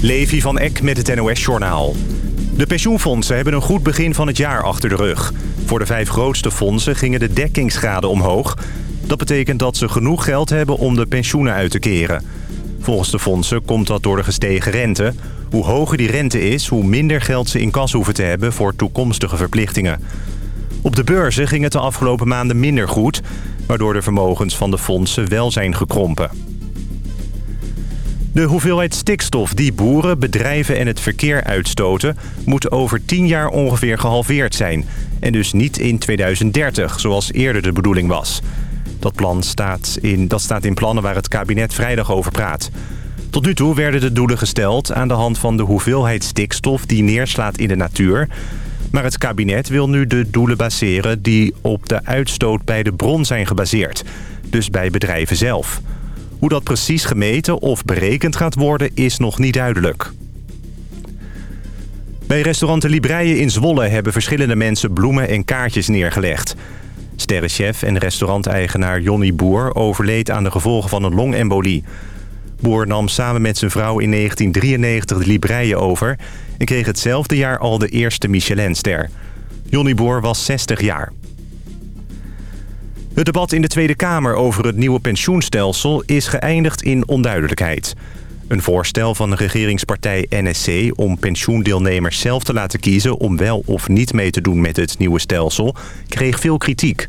Levi van Eck met het NOS-journaal. De pensioenfondsen hebben een goed begin van het jaar achter de rug. Voor de vijf grootste fondsen gingen de dekkingsgraden omhoog. Dat betekent dat ze genoeg geld hebben om de pensioenen uit te keren. Volgens de fondsen komt dat door de gestegen rente. Hoe hoger die rente is, hoe minder geld ze in kas hoeven te hebben voor toekomstige verplichtingen. Op de beurzen ging het de afgelopen maanden minder goed... waardoor de vermogens van de fondsen wel zijn gekrompen. De hoeveelheid stikstof die boeren, bedrijven en het verkeer uitstoten... moet over 10 jaar ongeveer gehalveerd zijn. En dus niet in 2030, zoals eerder de bedoeling was. Dat, plan staat in, dat staat in plannen waar het kabinet vrijdag over praat. Tot nu toe werden de doelen gesteld aan de hand van de hoeveelheid stikstof... die neerslaat in de natuur... Maar het kabinet wil nu de doelen baseren die op de uitstoot bij de bron zijn gebaseerd. Dus bij bedrijven zelf. Hoe dat precies gemeten of berekend gaat worden is nog niet duidelijk. Bij restaurant De Libreien in Zwolle hebben verschillende mensen bloemen en kaartjes neergelegd. Sterrenchef en restauranteigenaar Jonny Boer overleed aan de gevolgen van een longembolie. Boer nam samen met zijn vrouw in 1993 de Libreien over... en kreeg hetzelfde jaar al de eerste Michelinster. Jonny Boer was 60 jaar. Het debat in de Tweede Kamer over het nieuwe pensioenstelsel is geëindigd in onduidelijkheid. Een voorstel van de regeringspartij NSC om pensioendeelnemers zelf te laten kiezen... om wel of niet mee te doen met het nieuwe stelsel, kreeg veel kritiek.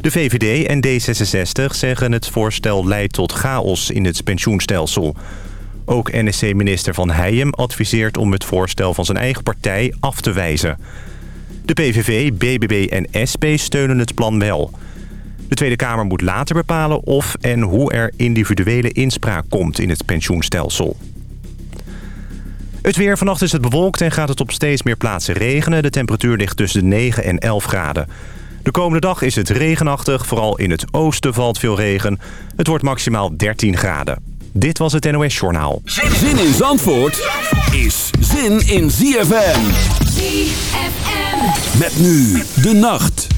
De VVD en D66 zeggen het voorstel leidt tot chaos in het pensioenstelsel. Ook NSC-minister Van Heijem adviseert om het voorstel van zijn eigen partij af te wijzen. De PVV, BBB en SP steunen het plan wel... De Tweede Kamer moet later bepalen of en hoe er individuele inspraak komt in het pensioenstelsel. Het weer. Vannacht is het bewolkt en gaat het op steeds meer plaatsen regenen. De temperatuur ligt tussen de 9 en 11 graden. De komende dag is het regenachtig. Vooral in het oosten valt veel regen. Het wordt maximaal 13 graden. Dit was het NOS Journaal. Zin in Zandvoort is zin in ZFM. ZFM. Met nu de nacht.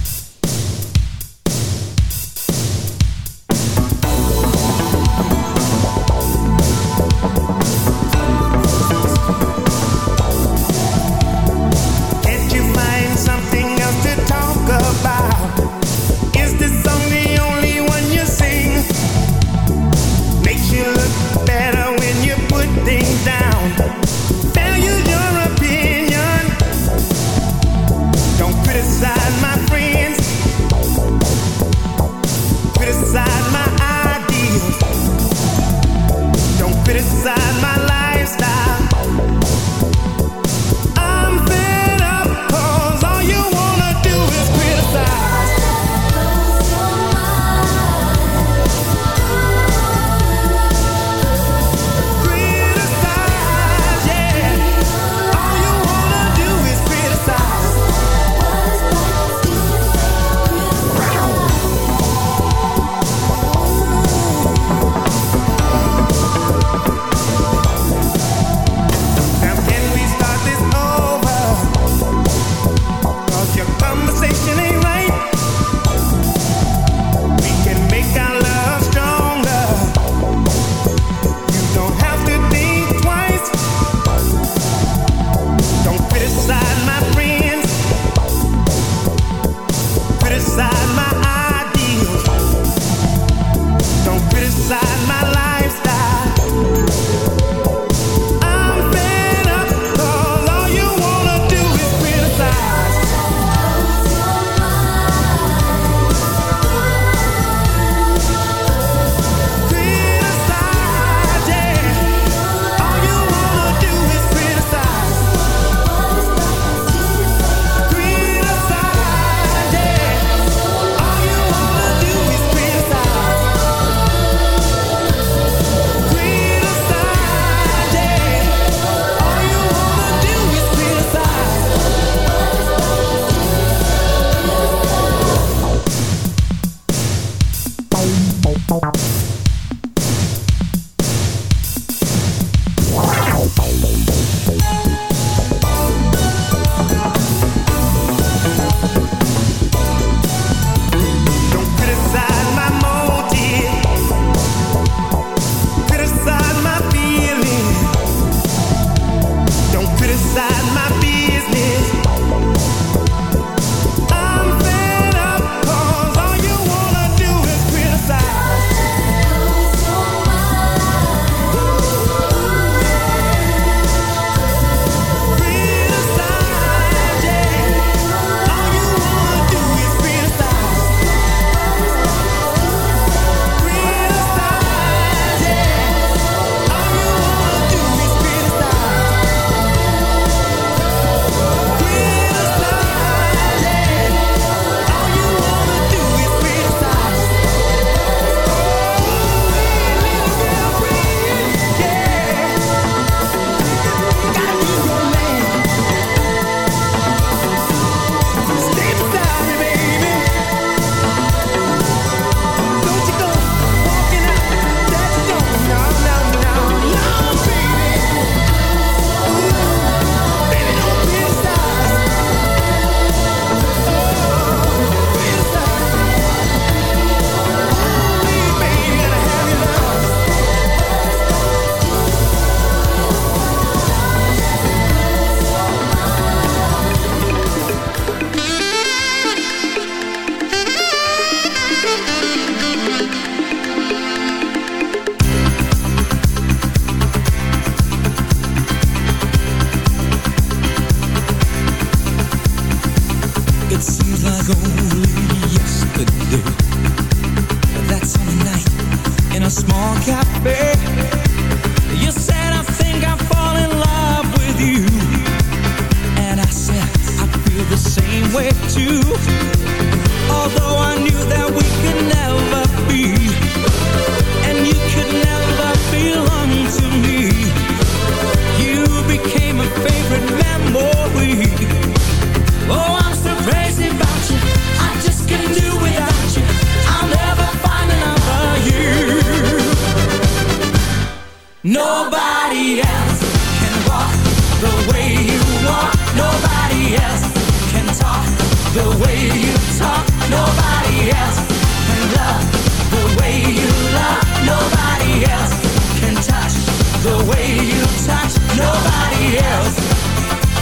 Touch. Nobody else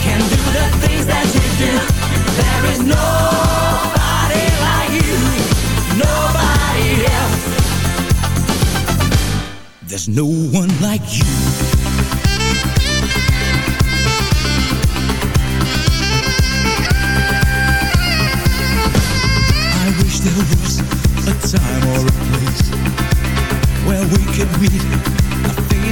can do the things that you do. There is nobody like you. Nobody else. There's no one like you. I wish there was a time or a place where we could meet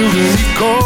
Maar het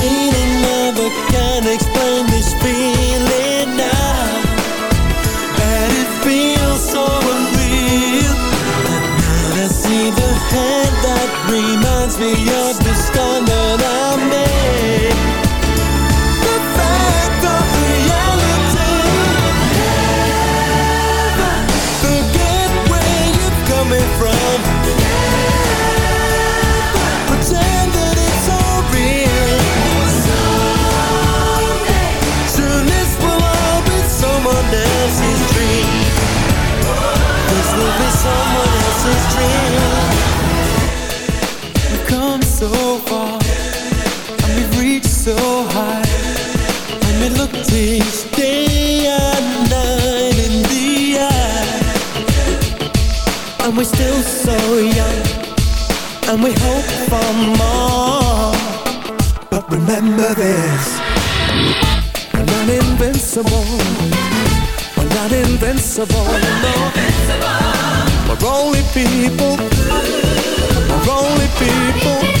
dance me your disco invincible. We're not invincible. We're only people. We're only people.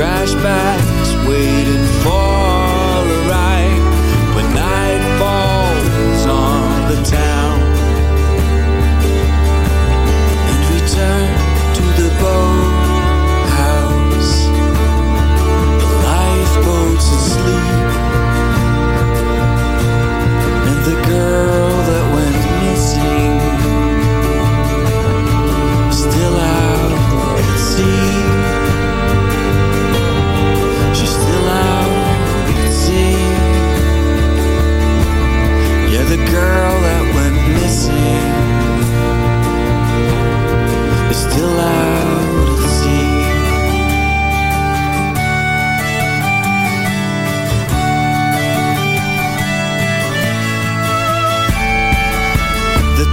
trash bags waiting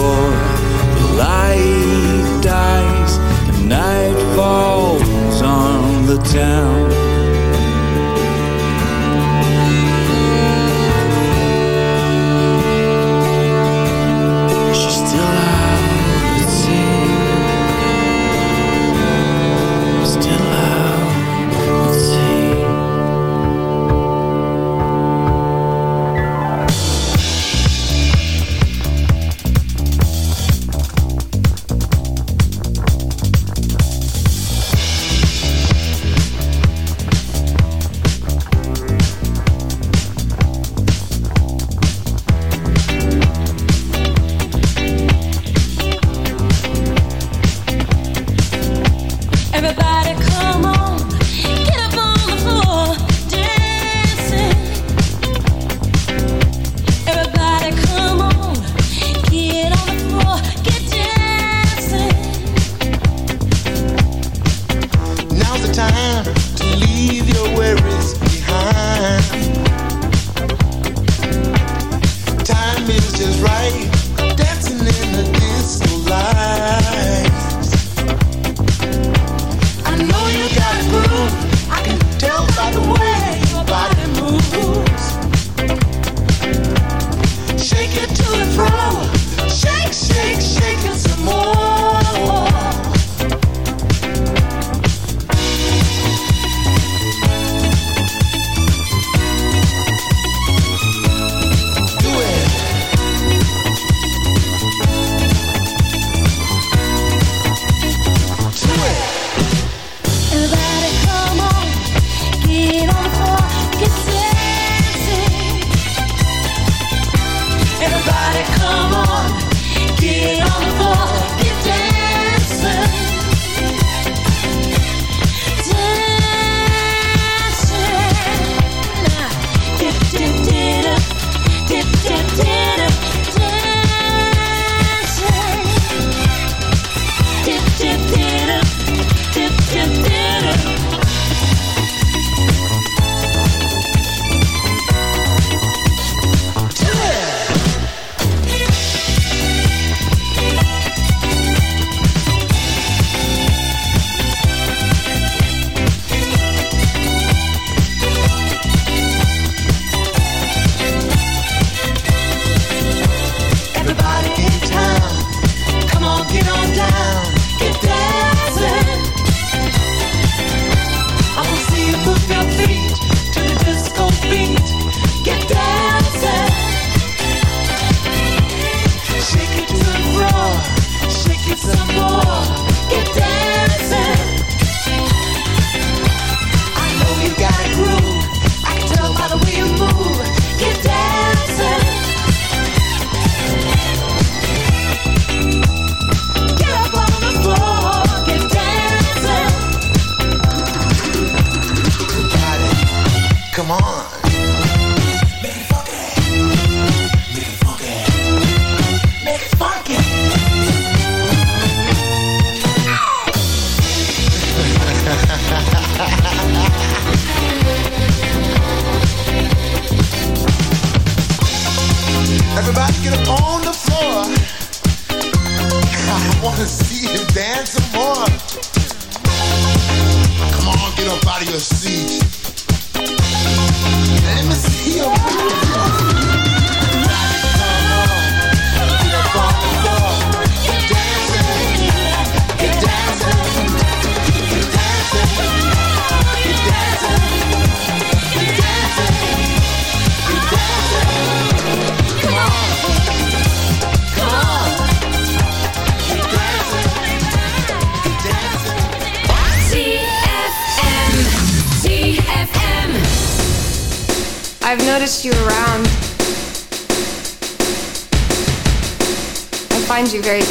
before the light dies The night falls on the town.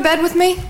to bed with me?